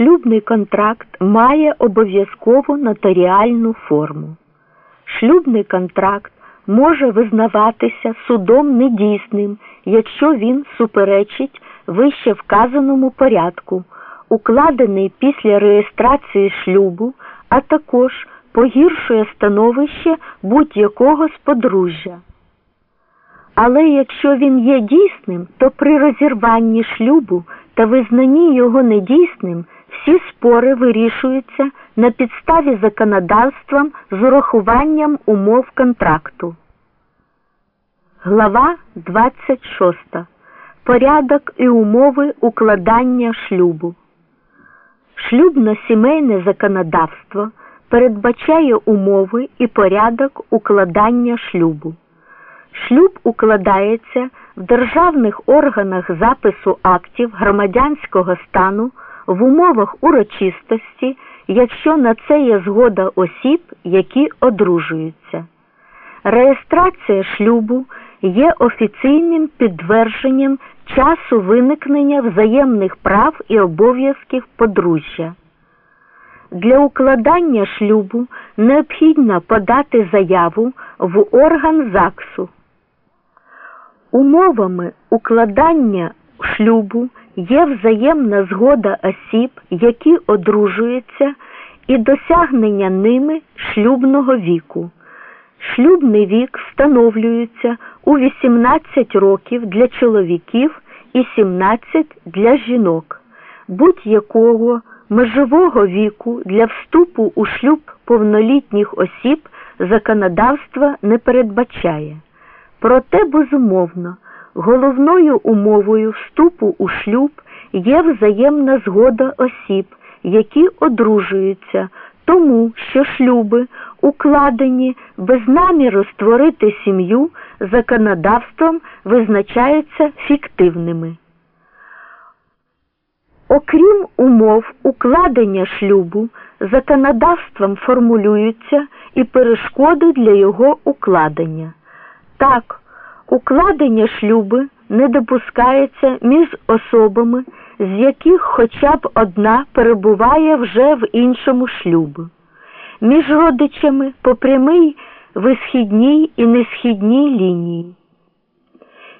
шлюбний контракт має обов'язкову нотаріальну форму. Шлюбний контракт може визнаватися судом недійсним, якщо він суперечить вище вказаному порядку, укладений після реєстрації шлюбу, а також погіршує становище будь-якого з подружжя. Але якщо він є дійсним, то при розірванні шлюбу та визнанні його недійсним всі спори вирішуються на підставі законодавством з урахуванням умов контракту. Глава 26. Порядок і умови укладання шлюбу. Шлюбно-сімейне законодавство передбачає умови і порядок укладання шлюбу. Шлюб укладається в державних органах запису актів громадянського стану в умовах урочистості, якщо на це є згода осіб, які одружуються. Реєстрація шлюбу є офіційним підтвердженням часу виникнення взаємних прав і обов'язків подружжя. Для укладання шлюбу необхідно подати заяву в орган ЗАГСу. Умовами укладання шлюбу є взаємна згода осіб, які одружуються, і досягнення ними шлюбного віку. Шлюбний вік встановлюється у 18 років для чоловіків і 17 для жінок, будь-якого межового віку для вступу у шлюб повнолітніх осіб законодавство не передбачає. Проте, безумовно, головною умовою вступу у шлюб є взаємна згода осіб, які одружуються, тому що шлюби, укладені без наміру створити сім'ю, законодавством визначаються фіктивними. Окрім умов укладення шлюбу, законодавством формулюються і перешкоди для його укладення. Так, укладення шлюби не допускається між особами, з яких хоча б одна перебуває вже в іншому шлюбі, між родичами по прямій висхідній і несхідній лінії,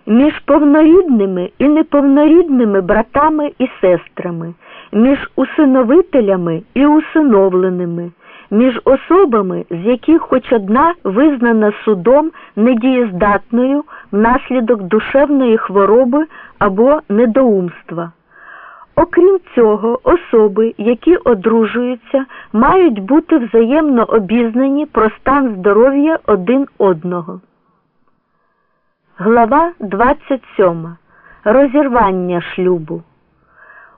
між повнорідними і неповнорідними братами і сестрами, між усиновителями і усиновленими між особами, з яких хоч одна визнана судом недієздатною внаслідок душевної хвороби або недоумства. Окрім цього, особи, які одружуються, мають бути взаємно обізнані про стан здоров'я один одного. Глава 27. Розірвання шлюбу.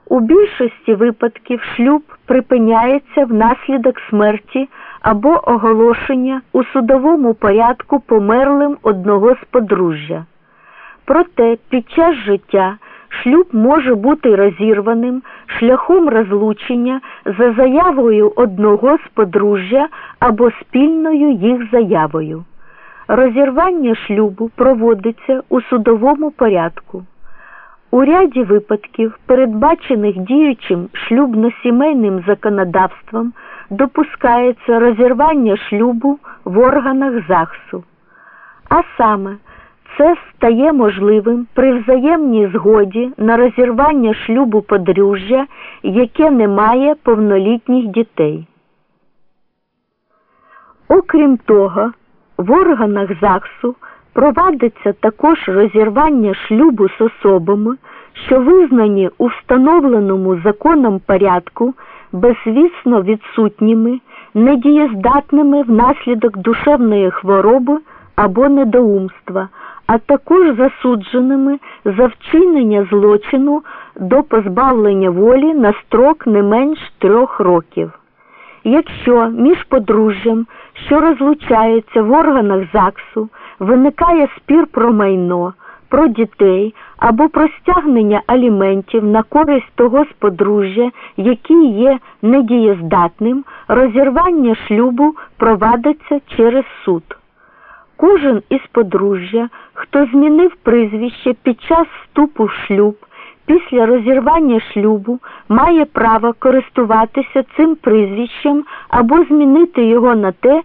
У більшості випадків шлюб припиняється внаслідок смерті або оголошення у судовому порядку померлим одного з подружжя. Проте під час життя шлюб може бути розірваним шляхом розлучення за заявою одного з подружжя або спільною їх заявою. Розірвання шлюбу проводиться у судовому порядку. У ряді випадків, передбачених діючим шлюбно-сімейним законодавством, допускається розірвання шлюбу в органах ЗАГСу. А саме, це стає можливим при взаємній згоді на розірвання шлюбу подружжя, яке не має повнолітніх дітей. Окрім того, в органах ЗАГСу Провадиться також розірвання шлюбу з особами, що визнані у встановленому законом порядку безвісно відсутніми, недієздатними внаслідок душевної хвороби або недоумства, а також засудженими за вчинення злочину до позбавлення волі на строк не менш трьох років. Якщо між подружжям, що розлучаються в органах ЗАГСу, виникає спір про майно, про дітей або про стягнення аліментів на користь того з подружжя, який є недієздатним, розірвання шлюбу провадиться через суд. Кожен із подружжя, хто змінив прізвище під час вступу в шлюб, після розірвання шлюбу має право користуватися цим прізвищем або змінити його на те,